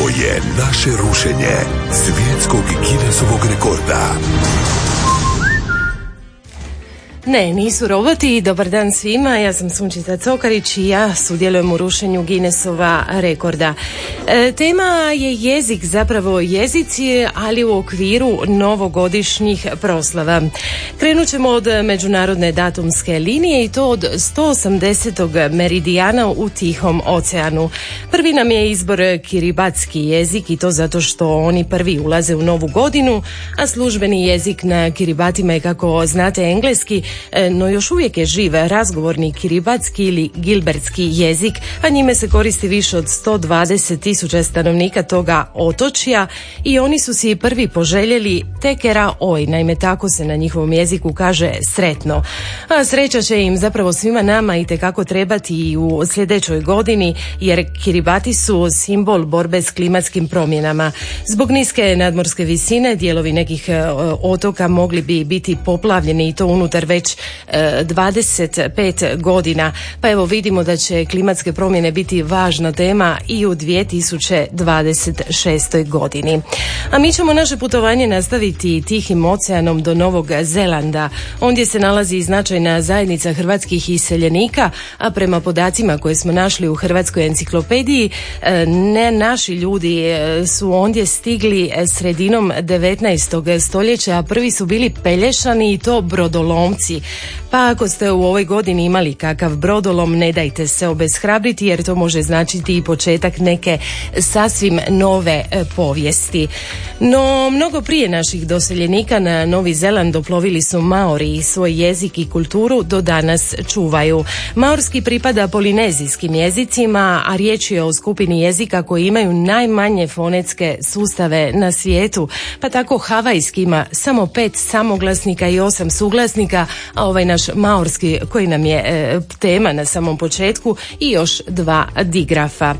Ovo je naše rušenje svjetskog Guinnessovog rekorda. Ne, nisu roboti. Dobar dan svima. Ja sam Sunčica Cokarić i ja sudjelujem u rušenju Guinnessova rekorda. E, tema je jezik, zapravo jezici, ali u okviru novogodišnjih proslava. Krenut ćemo od međunarodne datumske linije i to od 180. meridijana u Tihom oceanu. Prvi nam je izbor kiribatski jezik i to zato što oni prvi ulaze u novu godinu, a službeni jezik na kiribatima je kako znate engleski, no još uvijek je živ razgovorni kiribatski ili gilbertski jezik, a njime se koristi više od 120 tisuća stanovnika toga otočja i oni su si prvi poželjeli tekera oj, naime tako se na njihovom jeziku kaže sretno. A sreća će im zapravo svima nama i tekako trebati i u sljedećoj godini jer kiribati su simbol borbe s klimatskim promjenama. Zbog niske nadmorske visine dijelovi nekih e, otoka mogli bi biti poplavljeni i to unutar već 25 e, godina. Pa evo vidimo da će klimatske promjene biti važna tema i u 2026. godini. A mi ćemo naše putovanje nastaviti tihim oceanom do Novog Zelanda. Ondje se nalazi značajna zajednica hrvatskih iseljenika, a prema podacima koje smo našli u Hrvatskoj enciklopediji, e, ne naši ljudi e, su ondje stigli sredinom 19. stoljeća, a prvi su bili pelješani i to brodolomci. Pa ako ste u ovoj godini imali kakav brodolom, ne dajte se obeshrabriti jer to može značiti i početak neke sasvim nove e, povijesti. No, mnogo prije naših doseljenika na Novi Zeland doplovili su Maori i svoj jezik i kulturu do danas čuvaju. Maorski pripada polinezijskim jezicima, a riječ je o skupini jezika koji imaju najmanje fonetske sustave na svijetu, pa tako havajski ima samo pet samoglasnika i osam suglasnika, a ovaj naš maorski koji nam je e, tema na samom početku i još dva digrafa.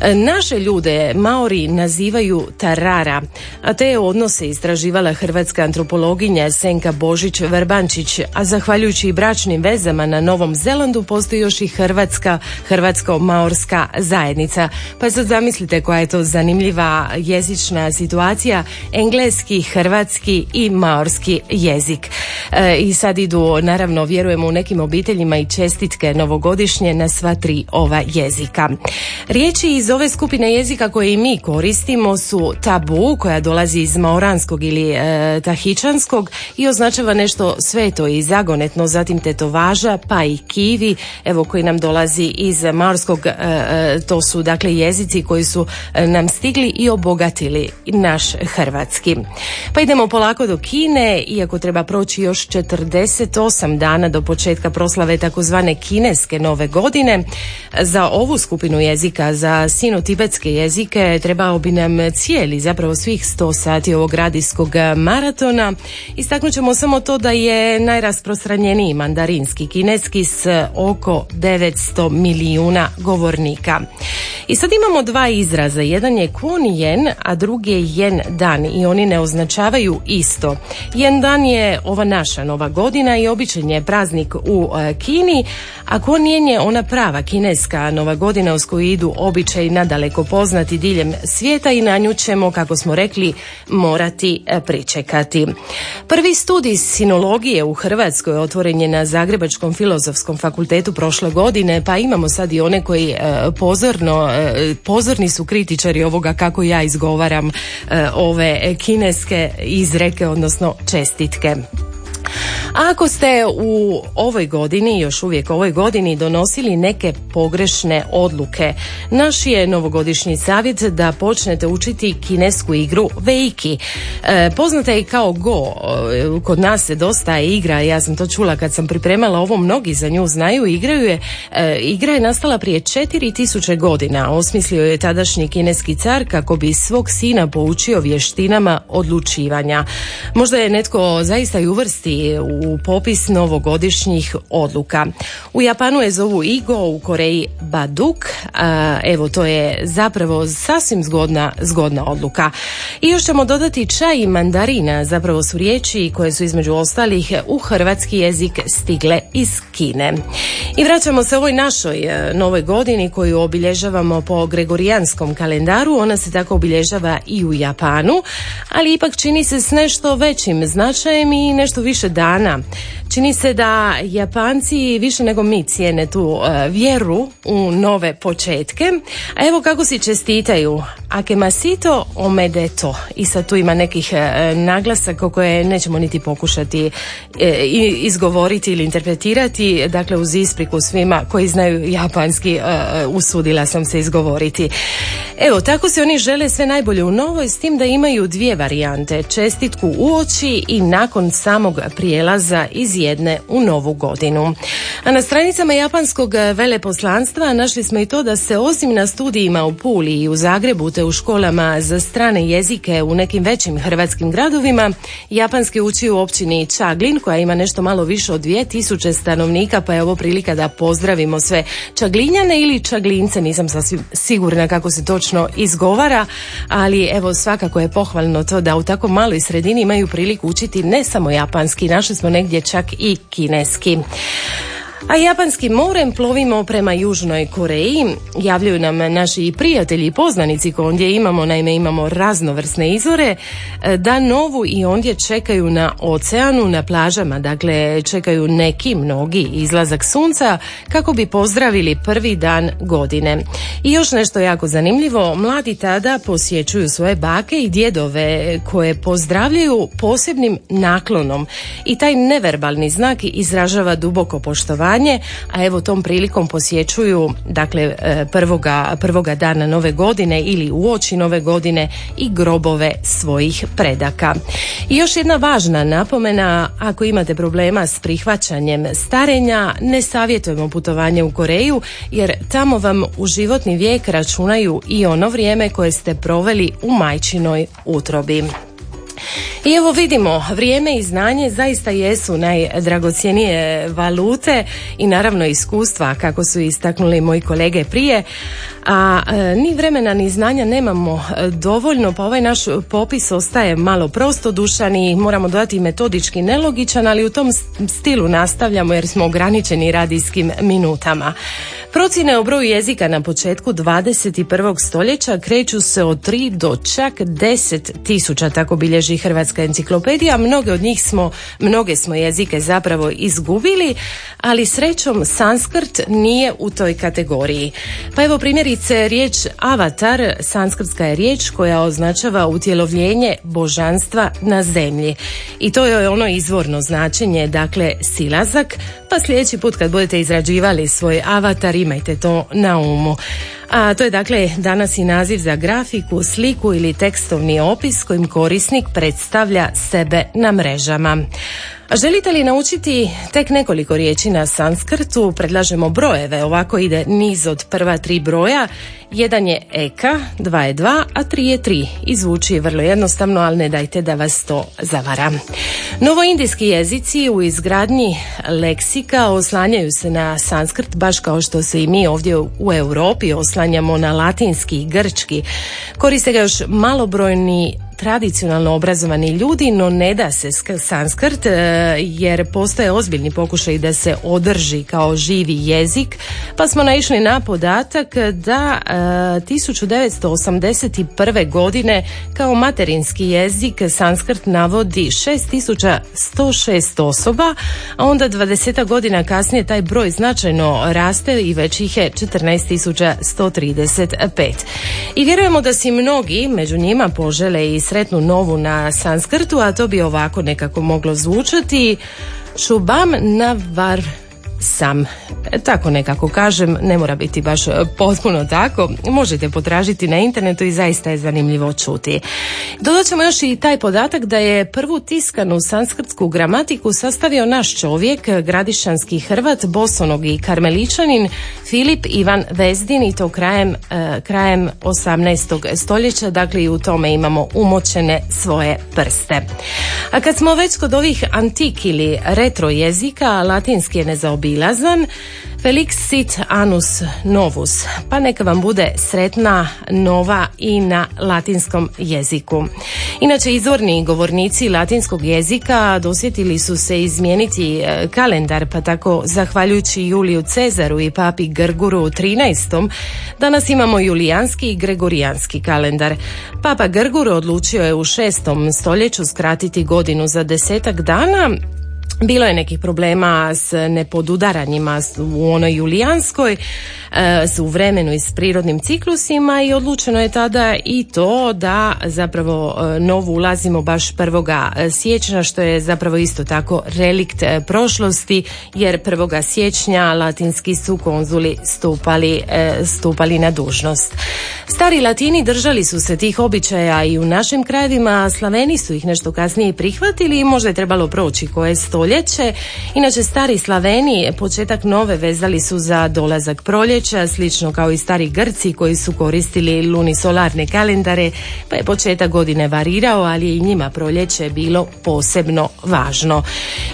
E, naše ljude Maori nazivaju tarara, a te odnose istraživala hrvatska antropologinja Senka Božić Vrbančić, a zahvaljujući i bračnim vezama na Novom Zelandu postoji još i hrvatska hrvatsko-maorska zajednica. Pa sad zamislite koja je to zanimljiva jezična situacija, engleski, hrvatski i maorski jezik. E, I sad idu naravno vjerujemo u nekim obiteljima i čestitke novogodišnje na sva tri ova jezika. Riječi iz ove skupine jezika koje i mi koristimo su tabu koja dolazi iz maoranskog ili e, tahičanskog i označava nešto sveto i zagonetno, zatim tetovaža pa i kivi evo koji nam dolazi iz maorskog e, e, to su dakle jezici koji su e, nam stigli i obogatili naš hrvatski. Pa idemo polako do Kine, iako treba proći još 48 dana do početka proslave takozvane kineske nove godine. Za ovu skupinu jezika, za sino-tibetske jezike, trebao bi nam cijeli, zapravo svih 100 sati ovog radijskog maratona. Istaknut ćemo samo to da je najrasprostranjeniji mandarinski kineski s oko 900 milijuna govornika. I sad imamo dva izraza, jedan je kun jen, a drugi je jen dan i oni ne označavaju isto. Jen dan je ova naša nova godina i običan je praznik u e, Kini, a kun jen je ona prava kineska nova godina uz koju idu običaj nadaleko poznati diljem svijeta i na nju ćemo, kako smo rekli, morati e, pričekati. Prvi studij sinologije u Hrvatskoj otvoren je na Zagrebačkom filozofskom fakultetu prošle godine, pa imamo sad i one koji e, pozorno pozorni su kritičari ovoga kako ja izgovaram ove kineske izreke, odnosno čestitke. Ako ste u ovoj godini, još uvijek ovoj godini, donosili neke pogrešne odluke, naš je novogodišnji savjet da počnete učiti kinesku igru Veiki. E, poznata je kao Go. E, kod nas se dosta igra, ja sam to čula kad sam pripremala ovo, mnogi za nju znaju, igraju je. E, igra je nastala prije 4000 godina. Osmislio je tadašnji kineski car kako bi svog sina poučio vještinama odlučivanja. Možda je netko zaista i uvrsti u u popis novogodišnjih odluka. U Japanu je zovu Igo, u Koreji Baduk. evo, to je zapravo sasvim zgodna, zgodna odluka. I još ćemo dodati čaj i mandarina, zapravo su riječi koje su između ostalih u hrvatski jezik stigle iz Kine. I vraćamo se ovoj našoj e, novoj godini koju obilježavamo po gregorijanskom kalendaru. Ona se tako obilježava i u Japanu, ali ipak čini se s nešto većim značajem i nešto više dana. Украина. Čini se da Japanci više nego mi cijene tu e, vjeru u nove početke. A evo kako si čestitaju. Akemasito omedeto. I sad tu ima nekih e, naglasaka koje nećemo niti pokušati e, izgovoriti ili interpretirati. Dakle, uz ispriku svima koji znaju japanski usudila sam se izgovoriti. Evo, tako se oni žele sve najbolje u novoj s tim da imaju dvije varijante. Čestitku u oči i nakon samog prijelaza iz jedne u novu godinu. A na stranicama japanskog veleposlanstva našli smo i to da se osim na studijima u Puli i u Zagrebu te u školama za strane jezike u nekim većim hrvatskim gradovima, japanski uči u općini Čaglin koja ima nešto malo više od 2000 stanovnika pa je ovo prilika da pozdravimo sve Čaglinjane ili Čaglince, nisam sasvim sigurna kako se točno izgovara, ali evo svakako je pohvalno to da u tako maloj sredini imaju priliku učiti ne samo japanski, našli smo negdje čak i kineski. A japanskim morem plovimo prema Južnoj Koreji. Javljaju nam naši prijatelji i poznanici koji ondje imamo, naime imamo raznovrsne izore, e, da novu i ondje čekaju na oceanu, na plažama, dakle čekaju neki, mnogi izlazak sunca kako bi pozdravili prvi dan godine. I još nešto jako zanimljivo, mladi tada posjećuju svoje bake i djedove koje pozdravljaju posebnim naklonom i taj neverbalni znak izražava duboko poštovanje a evo tom prilikom posjećuju dakle e, prvoga, prvoga dana nove godine ili uoči nove godine i grobove svojih predaka. I još jedna važna napomena, ako imate problema s prihvaćanjem starenja, ne savjetujemo putovanje u Koreju jer tamo vam u životni vijek računaju i ono vrijeme koje ste proveli u majčinoj utrobi. I evo vidimo, vrijeme i znanje zaista jesu najdragocjenije valute i naravno iskustva kako su istaknuli moji kolege prije, a e, ni vremena ni znanja nemamo e, dovoljno pa ovaj naš popis ostaje malo prostodušan i moramo dodati metodički nelogičan, ali u tom stilu nastavljamo jer smo ograničeni radijskim minutama. Procjene o broju jezika na početku 21. stoljeća kreću se od 3 do čak 10 tisuća, tako bilježi Hrvatska enciklopedija. Mnoge od njih smo, mnoge smo jezike zapravo izgubili, ali srećom sanskrt nije u toj kategoriji. Pa evo primjerice riječ avatar, sanskrtska je riječ koja označava utjelovljenje božanstva na zemlji. I to je ono izvorno značenje, dakle silazak, pa sljedeći put kad budete izrađivali svoj avatar imajte to na umu. A to je dakle danas i naziv za grafiku, sliku ili tekstovni opis kojim korisnik predstavlja sebe na mrežama. Želite li naučiti tek nekoliko riječi na sanskrtu? Predlažemo brojeve. Ovako ide niz od prva tri broja. Jedan je eka, dva je dva, a tri je tri. I zvuči vrlo jednostavno, ali ne dajte da vas to zavara. Novoindijski jezici u izgradnji leksika oslanjaju se na sanskrt, baš kao što se i mi ovdje u Europi oslanjamo na latinski i grčki. Koriste ga još malobrojni tradicionalno obrazovani ljudi, no ne da se sanskrt e, jer postoje ozbiljni pokušaj da se održi kao živi jezik, pa smo naišli na podatak da 1981. E, godine kao materinski jezik sanskrt navodi 6106 osoba, a onda 20 godina kasnije taj broj značajno raste i već ih je 14135. I vjerujemo da si mnogi među njima požele i sretnu novu na sanskrtu, a to bi ovako nekako moglo zvučati. Šubam na var sam. E, tako nekako kažem, ne mora biti baš potpuno tako. Možete potražiti na internetu i zaista je zanimljivo čuti. Dodat ćemo još i taj podatak da je prvu tiskanu sanskrtsku gramatiku sastavio naš čovjek, gradišanski Hrvat, bosonog i karmeličanin Filip Ivan Vezdin i to krajem, e, krajem 18. stoljeća, dakle i u tome imamo umočene svoje prste. A kad smo već kod ovih antik ili retro jezika, latinski je nezaobilazan, Felixit anus novus, pa neka vam bude sretna nova i na latinskom jeziku. Inače, izvorni govornici latinskog jezika dosjetili su se izmijeniti e, kalendar, pa tako, zahvaljujući Juliju Cezaru i papi Grguru u 13. danas imamo julijanski i gregorijanski kalendar. Papa Grgur odlučio je u 6. stoljeću skratiti godinu za desetak dana, bilo je nekih problema s nepodudaranjima u onoj julijanskoj, e, u vremenu i s prirodnim ciklusima i odlučeno je tada i to da zapravo e, novu ulazimo baš prvoga siječnja što je zapravo isto tako relikt e, prošlosti jer prvoga siječnja latinski su konzuli stupali, stupali na dužnost. Stari latini držali su se tih običaja i u našim krajevima, Slaveni su ih nešto kasnije prihvatili i možda je trebalo proći koje stolje proljeće. Inače, stari Slaveni početak nove vezali su za dolazak proljeća, slično kao i stari Grci koji su koristili lunisolarne kalendare, pa je početak godine varirao, ali je i njima proljeće bilo posebno važno.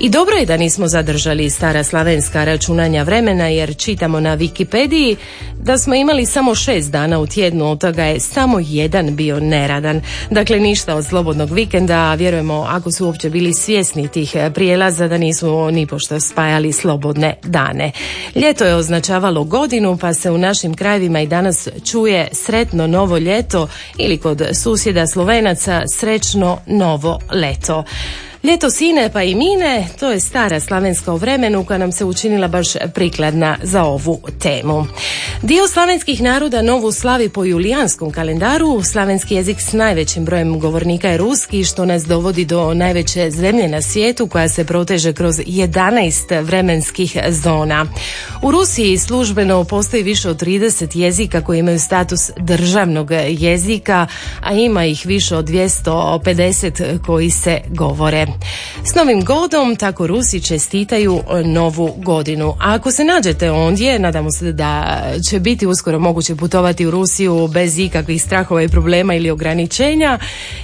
I dobro je da nismo zadržali stara slavenska računanja vremena, jer čitamo na Wikipediji da smo imali samo šest dana u tjednu, od toga je samo jedan bio neradan. Dakle, ništa od slobodnog vikenda, vjerujemo ako su uopće bili svjesni tih prijelaza za da nisu ni pošto spajali slobodne dane. Ljeto je označavalo godinu pa se u našim krajevima i danas čuje sretno novo ljeto ili kod susjeda Slovenaca srećno novo leto. Ljeto sine pa i mine, to je stara slavenska u vremenu koja nam se učinila baš prikladna za ovu temu. Dio slavenskih naroda novu slavi po julijanskom kalendaru, slavenski jezik s najvećim brojem govornika je ruski, što nas dovodi do najveće zemlje na svijetu koja se proteže kroz 11 vremenskih zona. U Rusiji službeno postoji više od 30 jezika koji imaju status državnog jezika, a ima ih više od 250 koji se govore. S novim godom tako Rusi čestitaju e, novu godinu. Ako se nađete ondje, nadamo se da će biti uskoro moguće putovati u Rusiju bez ikakvih strahova i problema ili ograničenja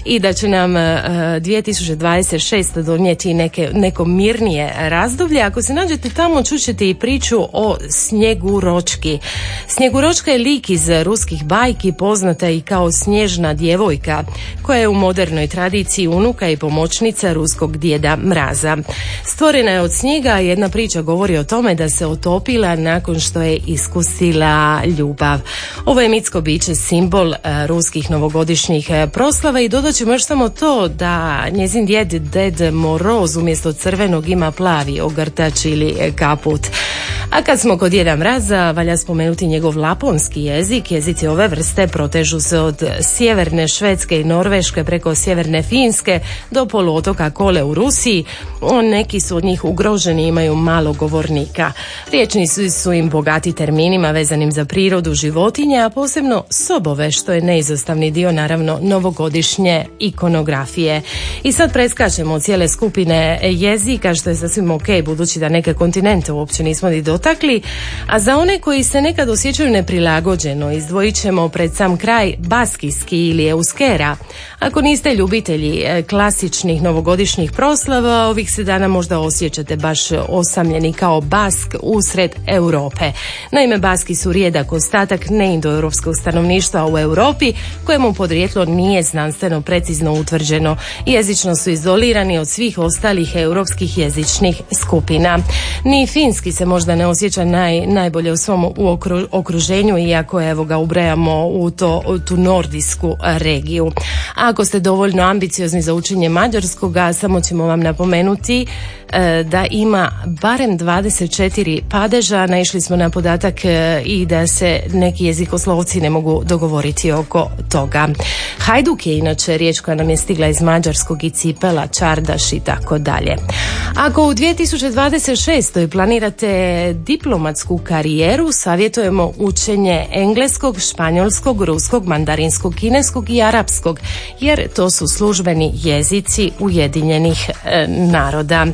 i da će nam 2026. E, donijeti neke, neko mirnije razdoblje. Ako se nađete tamo, čućete i priču o Snjeguročki. Snjeguročka je lik iz ruskih bajki, poznata i kao snježna djevojka, koja je u modernoj tradiciji unuka i pomoćnica ruskog djeda Mraza. Stvorena je od snijega, jedna priča govori o tome da se otopila nakon što je iskusila ljubav. Ovo je mitsko biće simbol e, ruskih novogodišnjih e, proslava i dodat ćemo još samo to da njezin djed Ded Moroz umjesto crvenog ima plavi ogrtač ili kaput. A kad smo kod Djeda Mraza, valja spomenuti njegov laponski jezik. Jezici ove vrste protežu se od sjeverne Švedske i Norveške preko sjeverne Finske do poluotoka Kole u Rusiji. Neki su od njih ugroženi, imaju malo govornika. Riječni su, im bogati terminima vezanim za prirodu životinje, a posebno sobove, što je neizostavni dio naravno novogodišnje ikonografije. I sad preskačemo cijele skupine jezika, što je sasvim ok, budući da neke kontinente uopće nismo ni dotakli, a za one koji se nekad osjećaju neprilagođeno, izdvojit ćemo pred sam kraj baskijski ili euskera. Ako niste ljubitelji e, klasičnih novogodišnjih proslava, ovih se dana možda osjećate baš osamljeni kao bask usred Europe. Naime, baski su rijedak ostatak neindoeuropskog stanovništva u Europi, kojemu podrijetlo nije znanstveno precizno utvrđeno. Jezično su izolirani od svih ostalih europskih jezičnih skupina. Ni finski se možda ne osjeća naj, najbolje u svom u okruženju iako evo ga ubrajamo u, to, u tu nordijsku regiju. A ako ste dovoljno ambiciozni za učenje mađarskoga, samo ćemo vam napomenuti e, da ima barem 24 padeža, naišli smo na podatak e, i da se neki jezikoslovci ne mogu dogovoriti oko toga. Hajduk je inače riječ koja nam je stigla iz mađarskog i cipela, čardaš i tako dalje. Ako u 2026. planirate diplomatsku karijeru, savjetujemo učenje engleskog, španjolskog, ruskog, mandarinskog, kineskog i arapskog, jer to su službeni jezici Ujedinjenih e, naroda.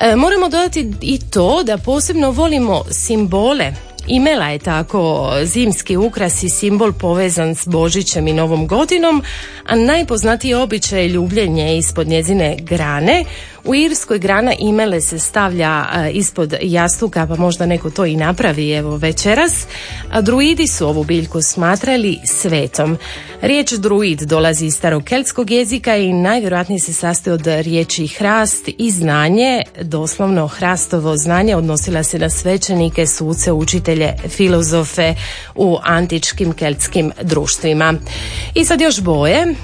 E, moramo dodati i to da posebno volimo simbole Imela je tako zimski ukras i simbol povezan s Božićem i Novom godinom, a najpoznatiji običaj ljubljenje ispod njezine grane u Irskoj grana imele se stavlja e, ispod jastuka, pa možda neko to i napravi evo večeras. Druidi su ovu biljku smatrali svetom. Riječ druid dolazi iz starokeltskog jezika i najvjerojatnije se sastoji od riječi hrast i znanje, doslovno hrastovo znanje odnosila se na svećenike, suce, učitelje, filozofe u antičkim keltskim društvima. I sad još boje.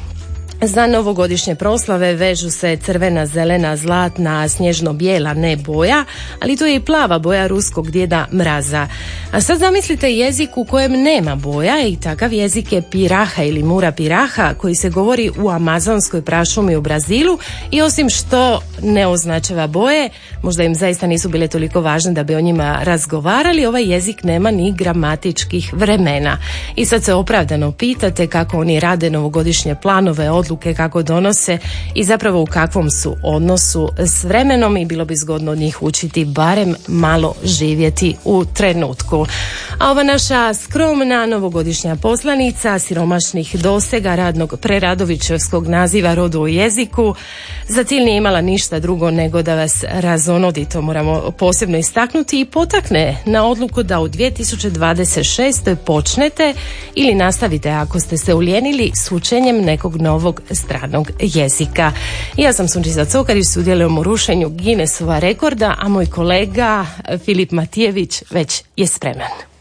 Za novogodišnje proslave vežu se crvena, zelena, zlatna, snježno-bijela ne boja, ali to je i plava boja ruskog djeda mraza. A sad zamislite jezik u kojem nema boja i takav jezik je piraha ili mura piraha koji se govori u amazonskoj prašumi u Brazilu i osim što ne označava boje, možda im zaista nisu bile toliko važne da bi o njima razgovarali, ovaj jezik nema ni gramatičkih vremena. I sad se opravdano pitate kako oni rade novogodišnje planove, odluke kako donose i zapravo u kakvom su odnosu s vremenom i bilo bi zgodno od njih učiti barem malo živjeti u trenutku. A ova naša skromna novogodišnja poslanica siromašnih dosega radnog preradovićevskog naziva rodu u jeziku za cilj nije imala ništa drugo nego da vas razonodi, to moramo posebno istaknuti i potakne na odluku da u 2026. počnete ili nastavite ako ste se ulijenili s učenjem nekog novog stranog jezika. Ja sam Sunčica Cokar i sudjelujem u rušenju Guinnessova rekorda, a moj kolega Filip Matijević već je spreman.